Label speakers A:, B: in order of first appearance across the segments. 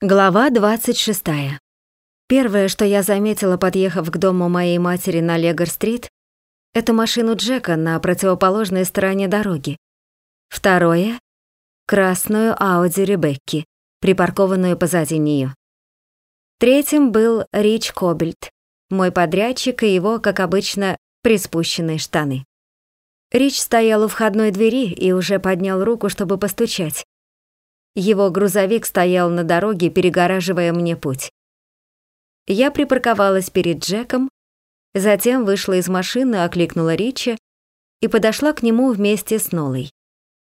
A: Глава 26. Первое, что я заметила, подъехав к дому моей матери на Легор-стрит, это машину Джека на противоположной стороне дороги. Второе — красную Ауди Ребекки, припаркованную позади нее. Третьим был Рич Кобельт, мой подрядчик и его, как обычно, приспущенные штаны. Рич стоял у входной двери и уже поднял руку, чтобы постучать. Его грузовик стоял на дороге, перегораживая мне путь. Я припарковалась перед Джеком, затем вышла из машины, окликнула Ричи и подошла к нему вместе с Нолой.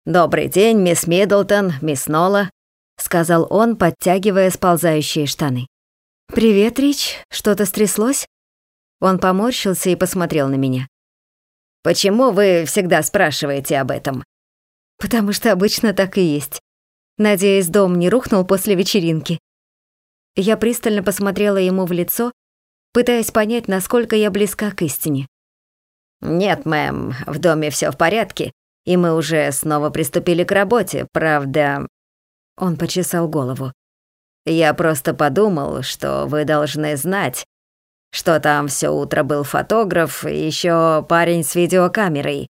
B: «Добрый день, мисс Миддлтон, мисс Нола», — сказал он, подтягивая сползающие штаны.
A: «Привет, Рич. Что-то стряслось?» Он поморщился и посмотрел на меня.
B: «Почему вы всегда спрашиваете об этом?»
A: «Потому что обычно так и есть. Надеюсь, дом не рухнул после вечеринки. Я пристально посмотрела ему в лицо, пытаясь понять, насколько я близка к истине.
B: «Нет, мэм, в доме все в порядке, и мы уже снова приступили к работе, правда...» Он почесал голову. «Я просто подумал, что вы должны знать, что там все утро был фотограф и еще парень с видеокамерой.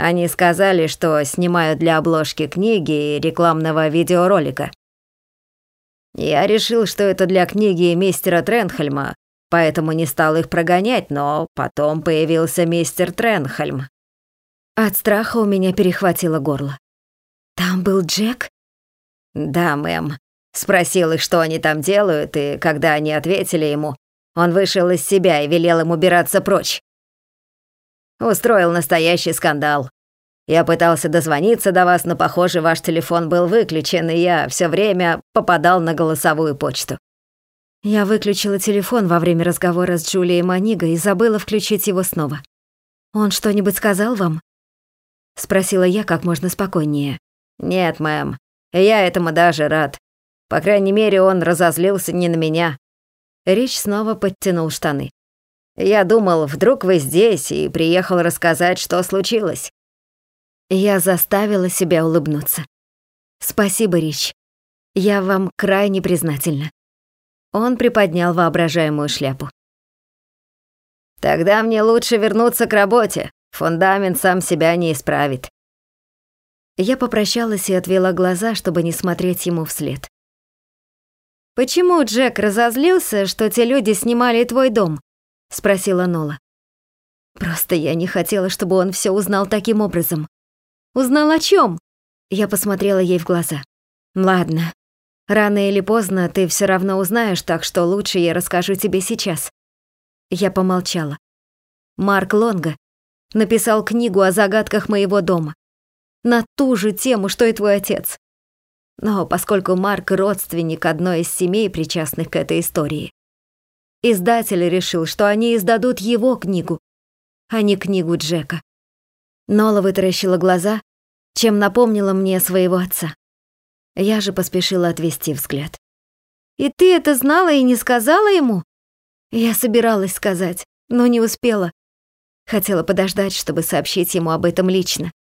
B: Они сказали, что снимают для обложки книги и рекламного видеоролика. Я решил, что это для книги мистера Тренхельма, поэтому не стал их прогонять, но потом появился мистер Тренхельм.
A: От страха у меня перехватило горло. Там был Джек?
B: Да, мэм. Спросил их, что они там делают, и когда они ответили ему, он вышел из себя и велел им убираться прочь. Устроил настоящий скандал. Я пытался дозвониться до вас, но, похоже, ваш телефон был выключен, и я все время попадал на голосовую почту.
A: Я выключила телефон во время разговора с Джулией Маниго и забыла включить его снова. «Он что-нибудь сказал вам?» Спросила я как можно спокойнее.
B: «Нет, мэм, я этому даже рад. По крайней мере, он разозлился не на меня». Рич снова подтянул штаны. Я думал, вдруг вы здесь и приехал рассказать, что случилось.
A: Я заставила себя улыбнуться. Спасибо, Рич. Я вам крайне признательна. Он приподнял воображаемую шляпу.
B: Тогда мне лучше вернуться к работе. Фундамент сам себя не исправит.
A: Я попрощалась и отвела глаза, чтобы не смотреть ему вслед. Почему Джек разозлился, что те люди снимали твой дом? Спросила Нола. Просто я не хотела, чтобы он все узнал таким образом. Узнал о чем? Я посмотрела ей в глаза. Ладно. Рано или поздно ты все равно узнаешь, так что лучше я расскажу тебе сейчас. Я помолчала. Марк Лонга написал книгу о загадках моего дома. На ту же тему, что и твой отец. Но поскольку Марк родственник одной из семей, причастных к этой истории, Издатель решил, что они издадут его книгу, а не книгу Джека. Нола вытаращила глаза, чем напомнила мне своего отца. Я же поспешила отвести взгляд. «И ты это знала и не сказала ему?» Я собиралась сказать, но не успела. Хотела подождать, чтобы сообщить ему об этом лично.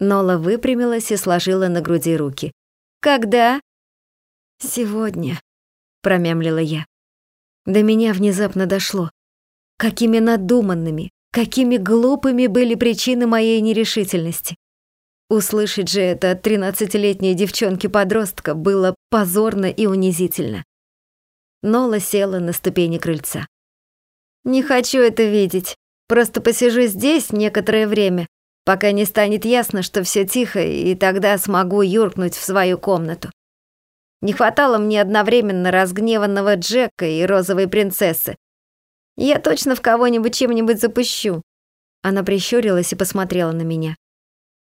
A: Нола выпрямилась и сложила на груди руки. «Когда?» «Сегодня», — промямлила я. До меня внезапно дошло. Какими надуманными, какими глупыми были причины моей нерешительности. Услышать же это от тринадцатилетней девчонки-подростка было позорно и унизительно. Нола села на ступени крыльца. «Не хочу это видеть. Просто посижу здесь некоторое время, пока не станет ясно, что все тихо, и тогда смогу юркнуть в свою комнату. Не хватало мне одновременно разгневанного Джека и розовой принцессы. Я точно в кого-нибудь чем-нибудь запущу. Она прищурилась и посмотрела на меня.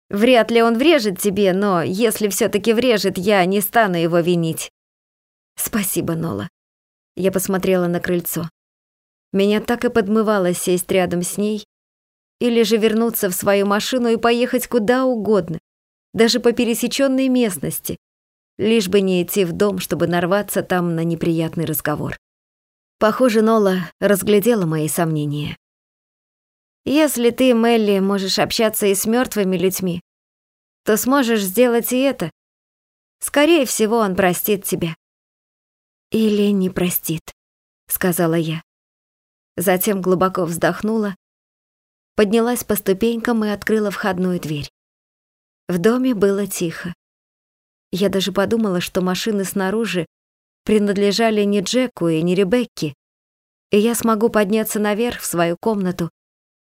A: Вряд ли он врежет тебе, но если все таки врежет, я не стану его винить. Спасибо, Нола. Я посмотрела на крыльцо. Меня так и подмывало сесть рядом с ней или же вернуться в свою машину и поехать куда угодно, даже по пересеченной местности, лишь бы не идти в дом, чтобы нарваться там на неприятный разговор. Похоже, Нола разглядела мои сомнения. «Если ты, Мелли, можешь общаться и с мертвыми людьми, то сможешь сделать и это. Скорее всего, он простит тебя. Или не простит, сказала я. Затем глубоко вздохнула, поднялась по ступенькам и открыла входную дверь. В доме было тихо. Я даже подумала, что машины снаружи принадлежали не Джеку и не Ребекке, и я смогу подняться наверх в свою комнату,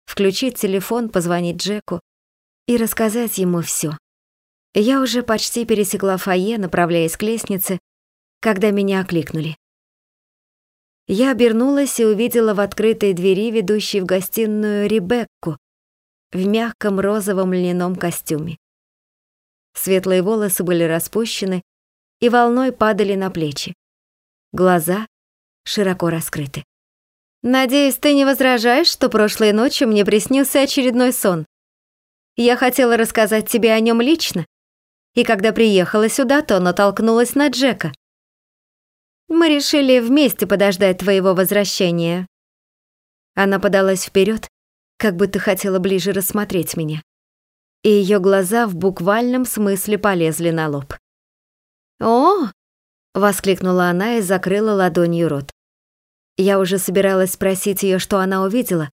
A: включить телефон, позвонить Джеку и рассказать ему все. Я уже почти пересекла фойе, направляясь к лестнице, когда меня окликнули. Я обернулась и увидела в открытой двери, ведущей в гостиную, Ребекку в мягком розовом льняном костюме. Светлые волосы были распущены и волной падали на плечи. Глаза широко раскрыты. «Надеюсь, ты не возражаешь, что прошлой ночью мне приснился очередной сон. Я хотела рассказать тебе о нем лично, и когда приехала сюда, то натолкнулась на Джека. Мы решили вместе подождать твоего возвращения. Она подалась вперед, как будто хотела ближе рассмотреть меня. И ее глаза в буквальном смысле полезли на лоб. «О!» — воскликнула она и закрыла ладонью рот. Я уже собиралась спросить ее, что она увидела,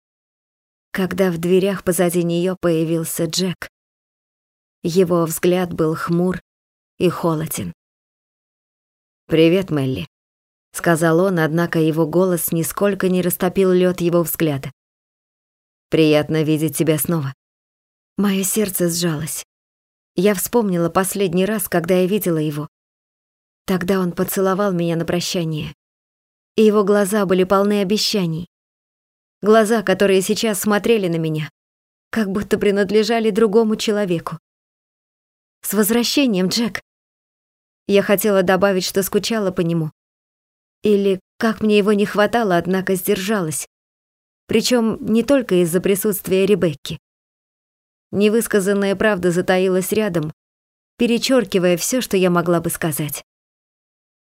A: когда в дверях позади нее появился Джек. Его взгляд был хмур и холоден.
B: «Привет, Мелли», — сказал он, однако его голос нисколько не растопил лед его взгляда. «Приятно видеть тебя снова».
A: Мое сердце сжалось. Я вспомнила последний раз, когда я видела его. Тогда он поцеловал меня на прощание. И его глаза были полны обещаний. Глаза, которые сейчас смотрели на меня, как будто принадлежали другому человеку. С возвращением, Джек. Я хотела добавить, что скучала по нему. Или как мне его не хватало, однако сдержалась. Причем не только из-за присутствия Ребекки. Невысказанная правда затаилась рядом, перечеркивая все, что я могла бы сказать.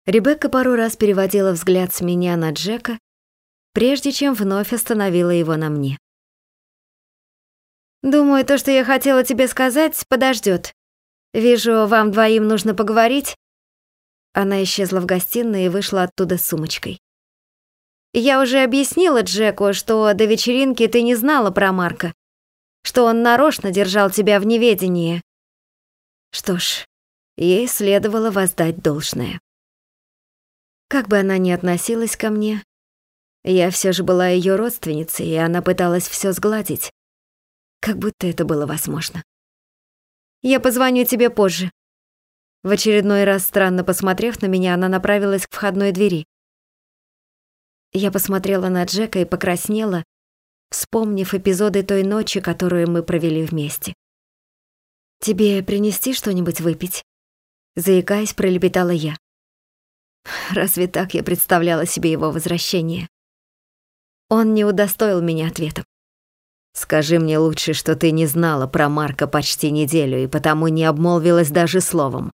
A: Ребекка пару раз переводила взгляд с меня на Джека, прежде чем вновь остановила его на мне. «Думаю, то, что я хотела тебе сказать, подождет. Вижу, вам двоим нужно поговорить». Она исчезла в гостиной и вышла оттуда с сумочкой. «Я уже объяснила Джеку, что до вечеринки ты не знала про Марка, что он нарочно держал тебя в неведении». Что ж, ей следовало воздать должное. Как бы она ни относилась ко мне, я все же была ее родственницей, и она пыталась все сгладить, как будто это было возможно. Я позвоню тебе позже». В очередной раз, странно посмотрев на меня, она направилась к входной двери. Я посмотрела на Джека и покраснела, вспомнив эпизоды той ночи, которую мы провели вместе. «Тебе принести что-нибудь выпить?» Заикаясь, пролепетала я. Разве так я представляла себе его возвращение? Он не удостоил меня ответом.
B: Скажи мне лучше, что ты не знала про Марка почти неделю и потому не обмолвилась даже словом.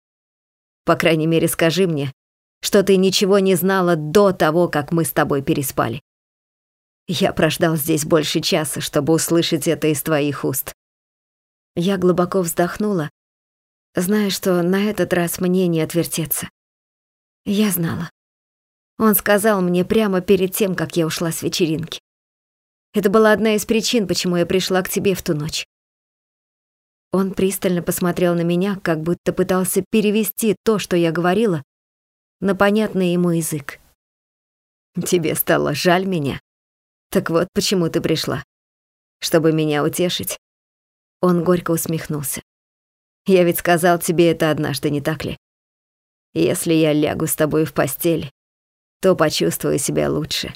B: По крайней мере, скажи мне, что ты ничего не знала до того, как мы с тобой переспали. Я прождал здесь больше часа, чтобы услышать это из твоих уст.
A: Я глубоко вздохнула, зная, что на этот раз мне не отвертеться. Я знала. Он сказал мне прямо перед тем, как я ушла с вечеринки. Это была одна из причин, почему я пришла к тебе в ту ночь. Он пристально посмотрел на меня, как будто пытался перевести то, что я говорила, на понятный ему язык.
B: Тебе стало жаль меня? Так вот почему ты пришла. Чтобы меня утешить.
A: Он горько усмехнулся.
B: Я ведь сказал тебе это однажды, не так ли? Если я лягу с тобой в постель, то почувствую себя лучше.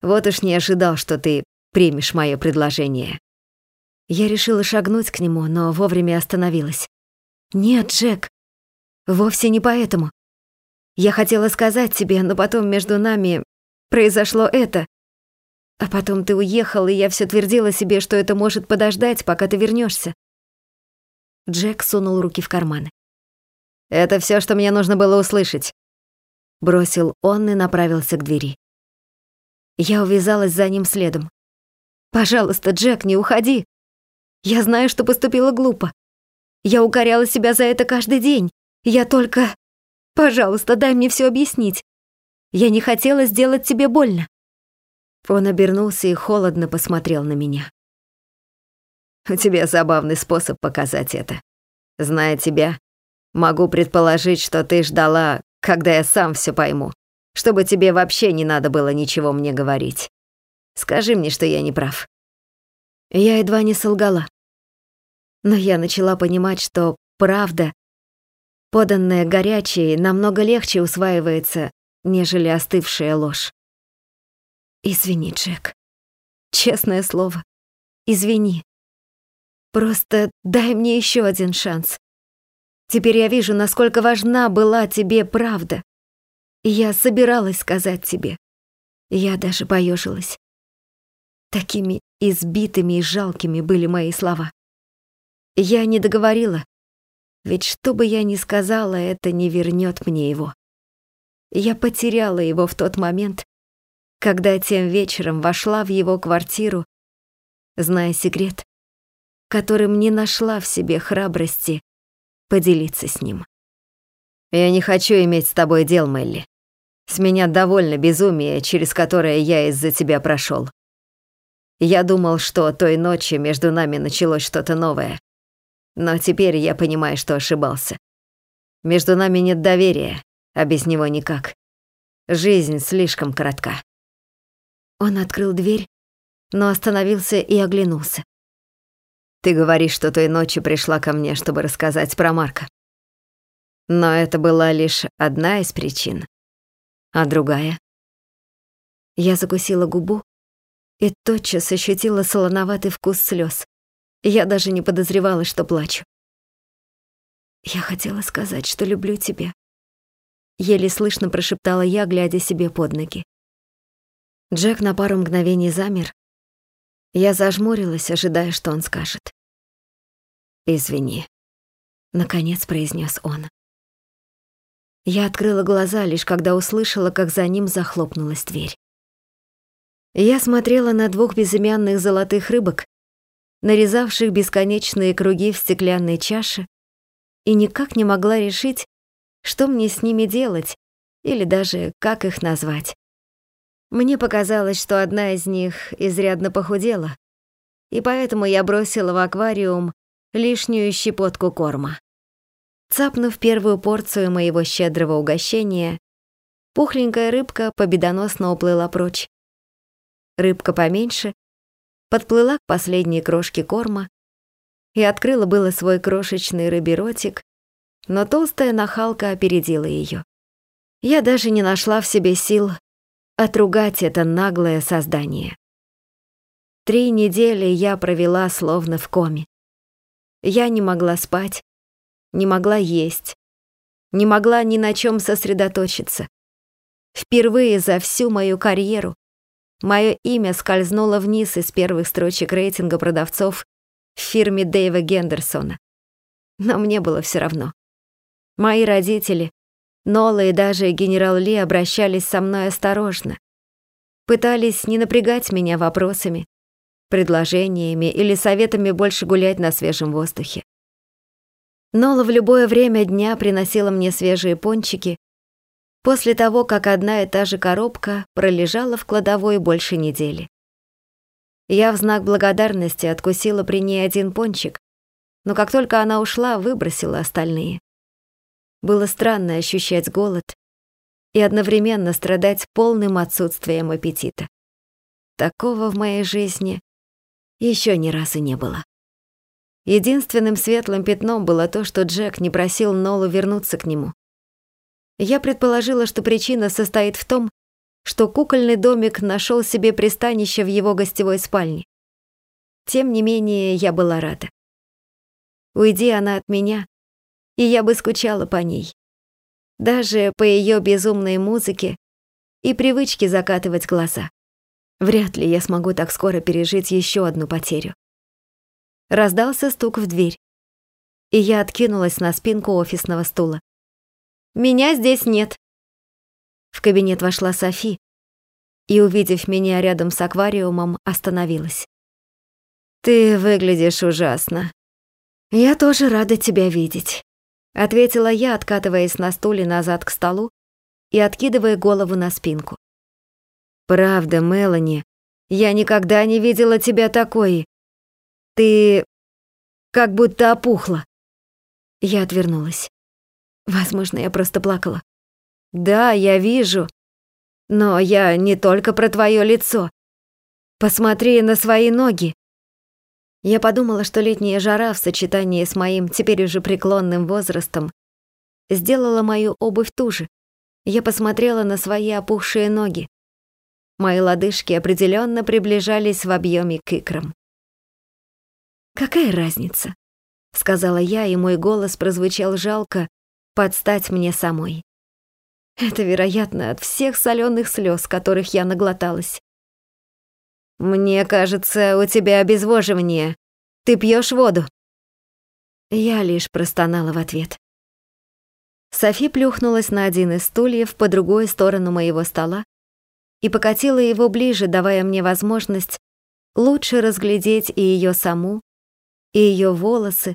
B: Вот уж не ожидал, что ты примешь мое предложение».
A: Я решила шагнуть к нему, но вовремя остановилась. «Нет, Джек, вовсе не поэтому. Я хотела сказать тебе, но потом между нами произошло это. А потом ты уехал, и я все твердила себе, что это может подождать, пока ты вернешься. Джек сунул руки в карманы.
B: «Это все, что мне нужно было услышать», —
A: бросил он и направился к двери. Я увязалась за ним следом. Пожалуйста, Джек, не уходи. Я знаю, что поступила глупо. Я укоряла себя за это каждый день. Я только... Пожалуйста, дай мне все объяснить. Я не хотела сделать тебе больно».
B: Он обернулся и холодно посмотрел на меня. «У тебя забавный способ показать это. Зная тебя, могу предположить, что ты ждала, когда я сам все пойму, чтобы тебе вообще не надо было ничего мне говорить. Скажи мне, что я не прав». Я едва не солгала. Но я начала понимать, что правда, поданная горячей, намного легче усваивается, нежели остывшая ложь. Извини, Джек. Честное слово. Извини. Просто дай мне еще один шанс. Теперь я вижу, насколько важна была тебе правда. Я собиралась сказать тебе. Я даже поежилась. Такими избитыми и жалкими были мои слова. Я не договорила, ведь что бы я ни сказала, это не вернет мне его. Я потеряла его в тот момент, когда тем вечером вошла в его квартиру, зная секрет, которым не нашла в себе храбрости поделиться с ним. «Я не хочу иметь с тобой дел, Мелли. С меня довольно безумие, через которое я из-за тебя прошел. Я думал, что той ночью между нами началось что-то новое. Но теперь я понимаю, что ошибался. Между нами нет доверия, а без него никак. Жизнь слишком коротка. Он открыл дверь, но остановился и оглянулся. Ты говоришь, что той ночью пришла ко мне, чтобы рассказать про Марка. Но это была лишь одна из причин. А другая? Я закусила губу и тотчас ощутила солоноватый вкус слез. Я даже не подозревала, что плачу. Я хотела сказать, что люблю тебя, Еле слышно прошептала я, глядя себе под ноги. Джек на пару мгновений замер. Я зажмурилась, ожидая, что он скажет. «Извини», — наконец произнес он. Я открыла глаза, лишь когда услышала, как за ним захлопнулась дверь. Я смотрела на двух безымянных золотых рыбок, нарезавших бесконечные круги в стеклянной чаше, и никак не могла решить, что мне с ними делать или даже как их назвать. Мне показалось, что одна из них изрядно похудела, и поэтому я бросила в аквариум лишнюю щепотку корма. Цапнув первую порцию моего щедрого угощения, пухленькая рыбка победоносно уплыла прочь. Рыбка поменьше подплыла к последней крошке корма и открыла было свой крошечный рыбий ротик, но толстая нахалка опередила ее. Я даже не нашла в себе сил отругать это наглое создание. Три недели я провела словно в коме. Я не могла спать, не могла есть, не могла ни на чем сосредоточиться. Впервые за всю мою карьеру мое имя скользнуло вниз из первых строчек рейтинга продавцов в фирме Дэйва Гендерсона. Но мне было все равно. Мои родители, Нола и даже генерал Ли обращались со мной осторожно. Пытались не напрягать меня вопросами, предложениями или советами больше гулять на свежем воздухе. Нола в любое время дня приносила мне свежие пончики, после того, как одна и та же коробка пролежала в кладовой больше недели. Я в знак благодарности откусила при ней один пончик, но как только она ушла, выбросила остальные. Было странно ощущать голод и одновременно страдать полным отсутствием аппетита. Такого в моей жизни еще ни разу не было. Единственным светлым пятном было то, что Джек не просил Нолу вернуться к нему. Я предположила, что причина состоит в том, что кукольный домик нашел себе пристанище в его гостевой спальне. Тем не менее, я была рада. Уйди она от меня, и я бы скучала по ней. Даже по ее безумной музыке и привычке закатывать глаза. Вряд ли я смогу так скоро пережить еще одну потерю. Раздался стук в дверь, и я откинулась на спинку офисного стула. «Меня здесь нет!» В кабинет вошла Софи и, увидев меня рядом с аквариумом, остановилась. «Ты выглядишь ужасно. Я тоже рада тебя видеть.
A: Ответила я, откатываясь на стуле назад к столу и откидывая голову на спинку. Правда, Мелани, я никогда не видела тебя такой. Ты как будто опухла. Я отвернулась. Возможно, я просто плакала. Да, я вижу. Но я не только про твое лицо. Посмотри на свои ноги. Я подумала, что летняя жара в сочетании с моим теперь уже преклонным возрастом сделала мою обувь туже. Я посмотрела на свои опухшие ноги. Мои лодыжки определенно приближались в объеме к икрам. «Какая разница?» — сказала я, и мой голос прозвучал жалко подстать мне самой. Это, вероятно, от всех соленых слез, которых я наглоталась. «Мне кажется, у тебя обезвоживание. Ты пьешь воду?» Я лишь простонала в ответ. Софи плюхнулась на один из стульев по другую сторону моего стола и покатила его ближе, давая мне возможность лучше разглядеть и ее саму, и ее волосы,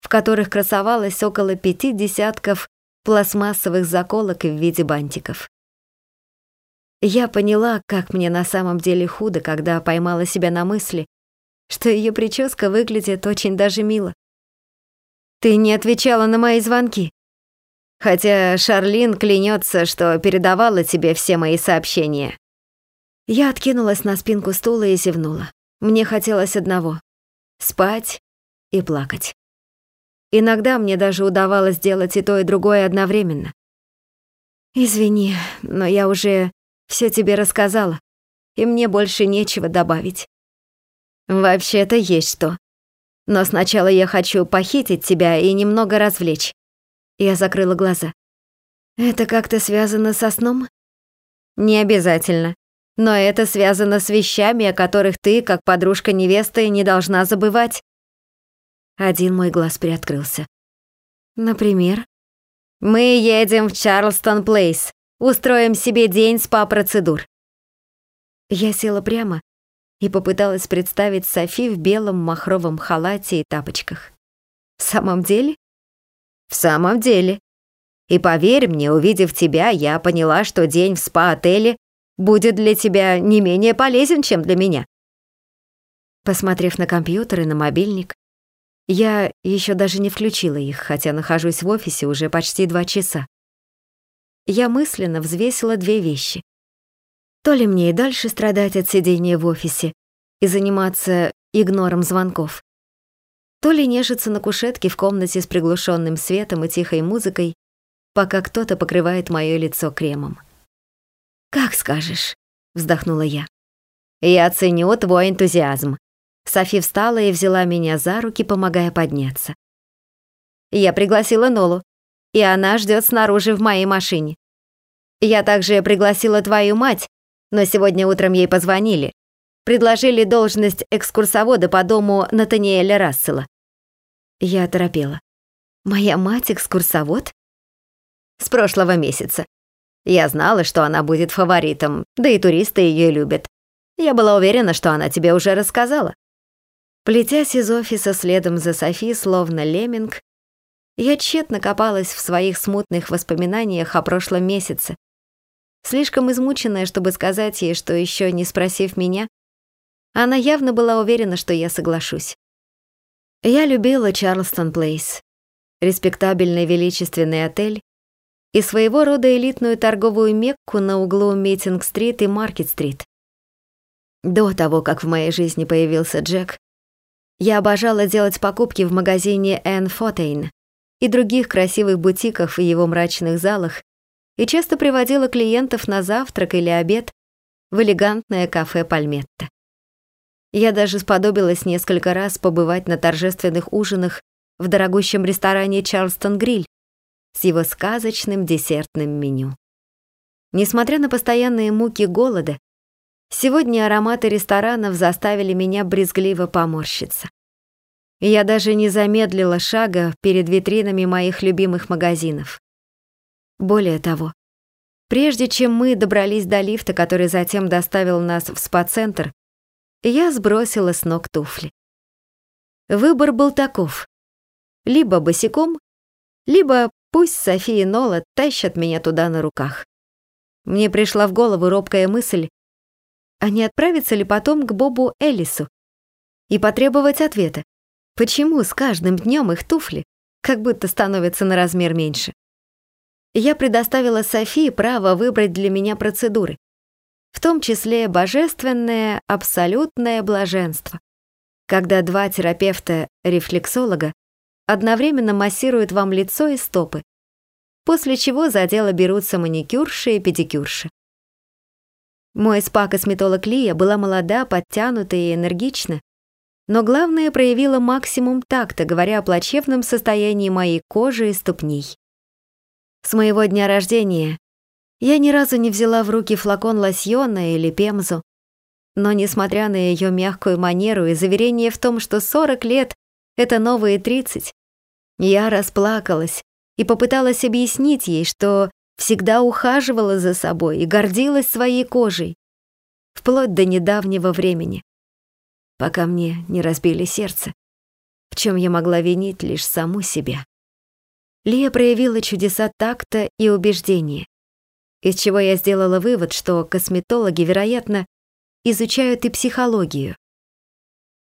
A: в которых красовалось около пяти десятков пластмассовых заколок в виде бантиков. Я поняла, как мне на самом деле худо, когда поймала себя на мысли, что ее прическа выглядит очень даже мило. «Ты не отвечала на мои звонки», хотя Шарлин клянется, что передавала тебе все мои сообщения». Я откинулась на спинку стула и зевнула. Мне хотелось одного — спать и плакать. Иногда мне даже удавалось делать и то, и другое одновременно. «Извини, но я уже все тебе рассказала, и мне больше нечего добавить». «Вообще-то есть что. Но сначала я хочу похитить тебя и немного развлечь. Я закрыла глаза. Это как-то связано со сном? Не обязательно. Но это связано с вещами, о которых ты, как подружка невесты, не должна забывать. Один мой глаз приоткрылся. Например? Мы едем в Чарлстон Плейс. Устроим себе день спа-процедур. Я села прямо и попыталась представить Софи в белом махровом халате и тапочках. В самом деле? В самом деле. И поверь мне, увидев тебя, я поняла, что день в спа-отеле будет для тебя не менее полезен, чем для меня. Посмотрев на компьютер и на мобильник, я еще даже не включила их, хотя нахожусь в офисе уже почти два часа. Я мысленно взвесила две вещи. То ли мне и дальше страдать от сидения в офисе и заниматься игнором звонков, то ли нежиться на кушетке в комнате с приглушенным светом и тихой музыкой, пока кто-то покрывает мое лицо кремом. «Как скажешь», — вздохнула я. «Я ценю твой энтузиазм». Софи встала и взяла меня за руки, помогая подняться. Я пригласила Нолу, и она ждет снаружи в моей машине. Я также пригласила твою мать, но сегодня утром ей позвонили. Предложили должность экскурсовода по дому Натаниэля Рассела. Я оторопела. «Моя мать экскурсовод?» «С прошлого месяца. Я знала, что она будет фаворитом, да и туристы ее любят. Я была уверена, что она тебе уже рассказала». Плетясь из офиса следом за Софи, словно лемминг, я тщетно копалась в своих смутных воспоминаниях о прошлом месяце. Слишком измученная, чтобы сказать ей, что еще не спросив меня, она явно была уверена, что я соглашусь. Я любила Чарлстон Плейс, респектабельный величественный отель и своего рода элитную торговую мекку на углу Митинг-стрит и Маркет-стрит. До того, как в моей жизни появился Джек, я обожала делать покупки в магазине Энн Фотейн и других красивых бутиках в его мрачных залах и часто приводила клиентов на завтрак или обед в элегантное кафе Пальметта. Я даже сподобилась несколько раз побывать на торжественных ужинах в дорогущем ресторане «Чарлстон Гриль» с его сказочным десертным меню. Несмотря на постоянные муки голода, сегодня ароматы ресторанов заставили меня брезгливо поморщиться. Я даже не замедлила шага перед витринами моих любимых магазинов. Более того, прежде чем мы добрались до лифта, который затем доставил нас в спа-центр, я сбросила с ног туфли. Выбор был таков. Либо босиком, либо пусть София и Нола тащат меня туда на руках. Мне пришла в голову робкая мысль, а не отправиться ли потом к Бобу Элису и потребовать ответа, почему с каждым днем их туфли как будто становятся на размер меньше. Я предоставила Софии право выбрать для меня процедуры, в том числе божественное абсолютное блаженство, когда два терапевта-рефлексолога одновременно массируют вам лицо и стопы, после чего за дело берутся маникюрши и педикюрши. Мой спа-косметолог Лия была молода, подтянута и энергична, но главное проявила максимум такта, говоря о плачевном состоянии моей кожи и ступней. С моего дня рождения я ни разу не взяла в руки флакон лосьона или пемзу, но несмотря на ее мягкую манеру и заверение в том, что 40 лет — это новые 30, я расплакалась и попыталась объяснить ей, что всегда ухаживала за собой и гордилась своей кожей, вплоть до недавнего времени, пока мне не разбили сердце, в чем я могла винить лишь саму себя. Лия проявила чудеса такта и убеждения, из чего я сделала вывод, что косметологи, вероятно, изучают и психологию.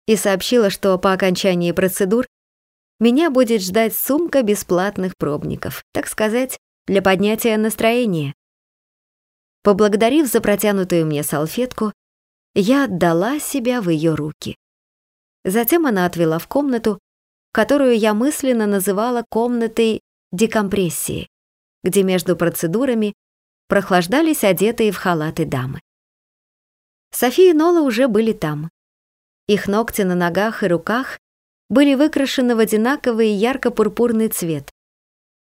A: И сообщила, что по окончании процедур меня будет ждать сумка бесплатных пробников, так сказать, для поднятия настроения. Поблагодарив за протянутую мне салфетку, я отдала себя в ее руки. Затем она отвела в комнату, которую я мысленно называла комнатой декомпрессии, где между процедурами прохлаждались одетые в халаты дамы. София и Нола уже были там. Их ногти на ногах и руках были выкрашены в одинаковый ярко-пурпурный цвет,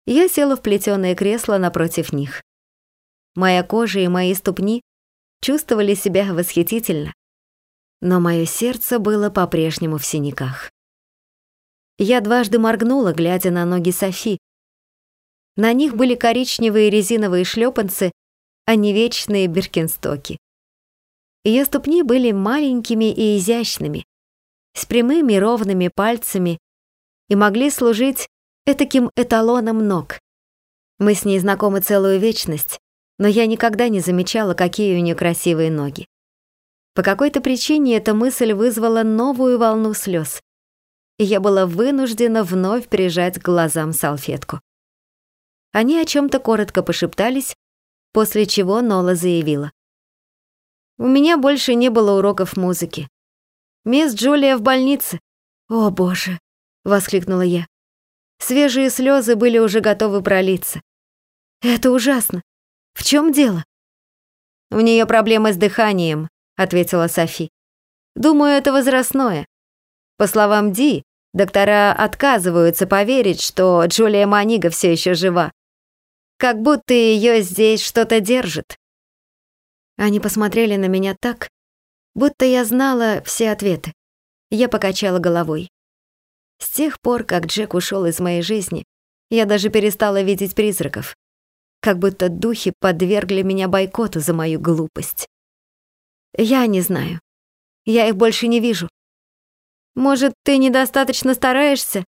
A: я села в плетеное кресло напротив них. Моя кожа и мои ступни чувствовали себя восхитительно, но мое сердце было по-прежнему в синяках. Я дважды моргнула, глядя на ноги Софи. На них были коричневые резиновые шлепанцы, а не вечные биркинстоки. Ее ступни были маленькими и изящными, с прямыми ровными пальцами и могли служить этаким эталоном ног. Мы с ней знакомы целую вечность, но я никогда не замечала, какие у нее красивые ноги. По какой-то причине эта мысль вызвала новую волну слез, и я была вынуждена вновь прижать к глазам салфетку. Они о чем то коротко пошептались, после чего Нола заявила. «У меня больше не было уроков музыки. Мисс Джулия в больнице». «О, боже!» — воскликнула я. Свежие слезы были уже готовы пролиться. «Это ужасно. В чем дело?» «У нее проблемы с дыханием», — ответила Софи. «Думаю, это возрастное. По словам Ди, доктора отказываются поверить, что Джулия Манига все еще жива. Как будто ее здесь что-то держит». Они посмотрели на меня так, будто я знала все ответы. Я покачала головой. С тех пор, как Джек ушел из моей жизни, я даже перестала видеть призраков. Как будто духи подвергли меня бойкоту за мою глупость. Я не знаю. Я их больше не вижу. Может, ты недостаточно стараешься?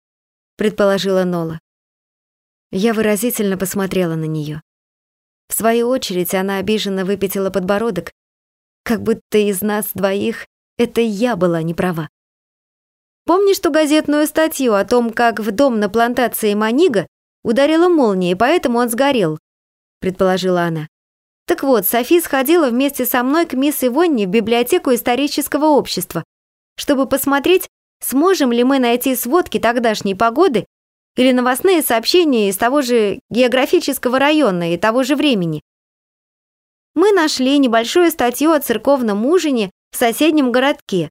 A: предположила Нола. Я выразительно посмотрела на нее. В свою очередь она обиженно выпятила подбородок, как будто из нас двоих это я была не права. Помнишь ту газетную статью о том, как в дом на плантации Манига ударила молния, и поэтому он сгорел?» Предположила она. «Так вот, Софи сходила вместе со мной к мисс Ивонне в библиотеку исторического общества, чтобы посмотреть, сможем ли мы найти сводки тогдашней погоды или новостные сообщения из того же географического района и того же времени. Мы нашли небольшую статью о церковном ужине в соседнем городке,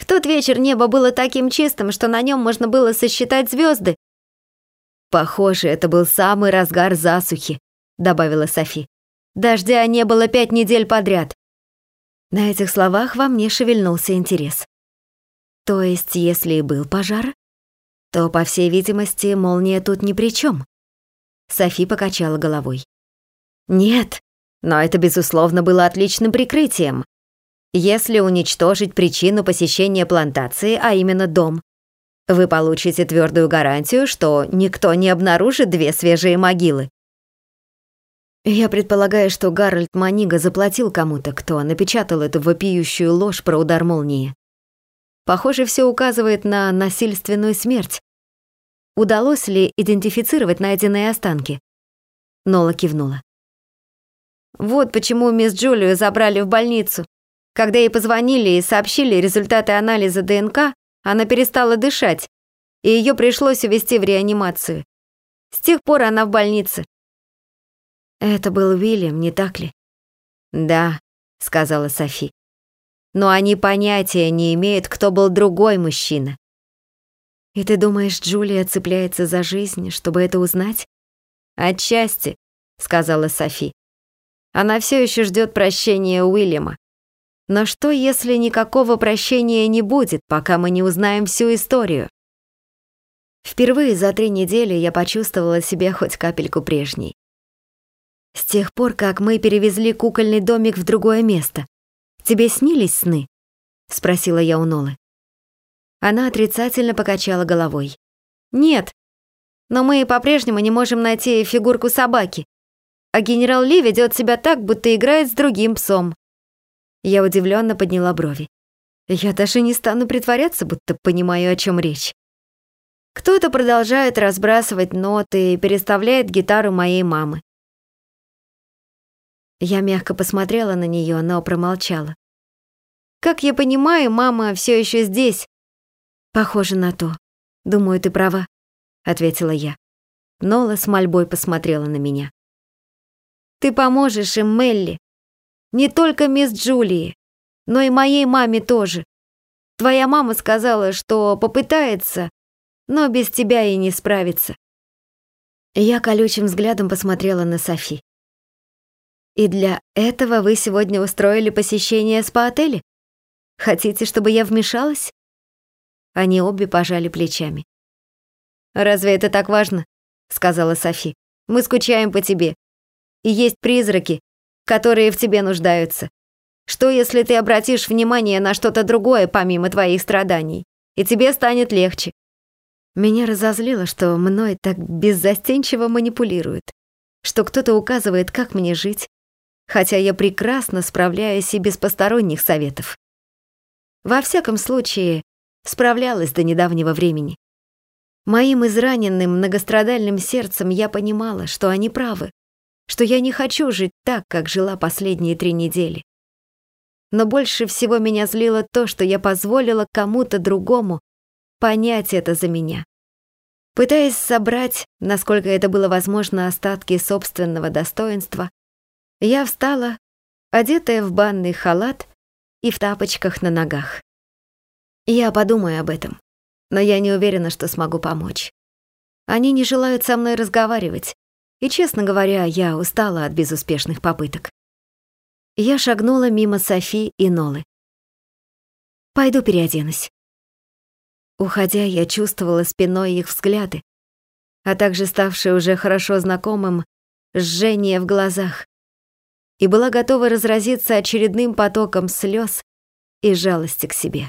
A: в тот вечер небо было таким чистым, что на нем можно было сосчитать звезды. «Похоже, это был самый разгар засухи», — добавила Софи. «Дождя не было пять недель подряд». На этих словах во мне шевельнулся интерес. То есть, если и был пожар, то, по всей видимости, молния тут ни при чем. Софи покачала головой. «Нет, но это, безусловно, было отличным прикрытием. Если уничтожить причину посещения плантации, а именно дом, Вы получите твердую гарантию, что никто не обнаружит две свежие могилы. Я предполагаю, что Гарольд Манига заплатил кому-то, кто напечатал эту вопиющую ложь про удар молнии. Похоже, все указывает на насильственную смерть. Удалось ли идентифицировать найденные останки? Нола кивнула. Вот почему мисс Джулию забрали в больницу. Когда ей позвонили и сообщили результаты анализа ДНК, она перестала дышать, и ее пришлось увезти в реанимацию. С тех пор она в больнице. Это был Уильям, не так ли? Да, сказала Софи. Но они понятия не имеют, кто был другой мужчина. И ты думаешь, Джулия цепляется за жизнь, чтобы это узнать? Отчасти, сказала Софи. Она все еще ждет прощения Уильяма. Но что, если никакого прощения не будет, пока мы не узнаем всю историю? Впервые за три недели я почувствовала себя хоть капельку прежней. С тех пор, как мы перевезли кукольный домик в другое место, тебе снились сны? Спросила я у Нолы. Она отрицательно покачала головой. Нет, но мы по-прежнему не можем найти фигурку собаки а генерал Ли ведет себя так, будто играет с другим псом. Я удивленно подняла брови. Я даже не стану притворяться, будто понимаю, о чем речь. Кто-то продолжает разбрасывать ноты и переставляет гитару моей мамы. Я мягко посмотрела на нее, но промолчала. Как я понимаю, мама все еще здесь. Похоже на то. Думаю, ты права, ответила я. Нола с мольбой посмотрела на меня. Ты поможешь им, Мелли. Не только мисс Джулии, но и моей маме тоже. Твоя мама сказала, что попытается, но без тебя и не справится. Я колючим взглядом посмотрела на Софи. И для этого вы сегодня устроили посещение спа-отеля? Хотите, чтобы я вмешалась? Они обе пожали плечами. «Разве это так важно?» — сказала Софи. «Мы скучаем по тебе и есть призраки, которые в тебе нуждаются. Что, если ты обратишь внимание на что-то другое, помимо твоих страданий, и тебе станет легче? Меня разозлило, что мной так беззастенчиво манипулируют, что кто-то указывает, как мне жить, хотя я прекрасно справляюсь и без посторонних советов. Во всяком случае, справлялась до недавнего времени. Моим израненным многострадальным сердцем я понимала, что они правы что я не хочу жить так, как жила последние три недели. Но больше всего меня злило то, что я позволила кому-то другому понять это за меня. Пытаясь собрать, насколько это было возможно, остатки собственного достоинства, я встала, одетая в банный халат и в тапочках на ногах. Я подумаю об этом, но я не уверена, что смогу помочь. Они не желают со мной разговаривать, и, честно говоря, я устала от безуспешных попыток. Я шагнула мимо Софи и Нолы. «Пойду переоденусь». Уходя, я чувствовала спиной их взгляды, а также ставшее уже хорошо знакомым жжение в глазах, и была готова разразиться очередным потоком слез и жалости к себе.